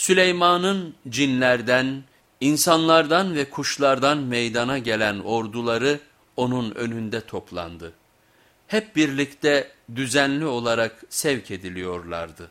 Süleyman'ın cinlerden, insanlardan ve kuşlardan meydana gelen orduları onun önünde toplandı. Hep birlikte düzenli olarak sevk ediliyorlardı.